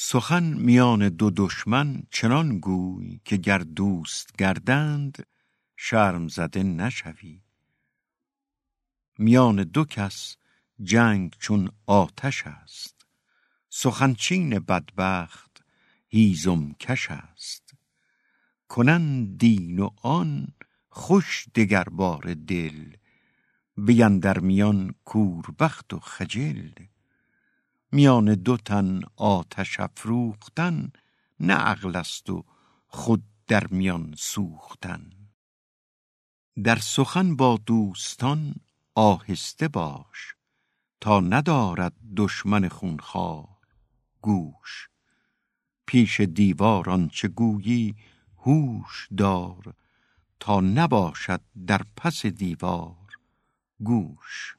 سخن میان دو دشمن چنان گوی که گر دوست گردند شرم زده نشوی. میان دو کس جنگ چون آتش است. سخنچین بدبخت هیزم کش است. کنند دین و آن خوش دگرباره دل وی در میان کوربخت و خجل. میان دو تن آتش افروختن نه عقل است و خود در میان سوختن. در سخن با دوستان آهسته باش تا ندارد دشمن خونخوار گوش. پیش دیوار آنچه گویی هوش دار تا نباشد در پس دیوار گوش.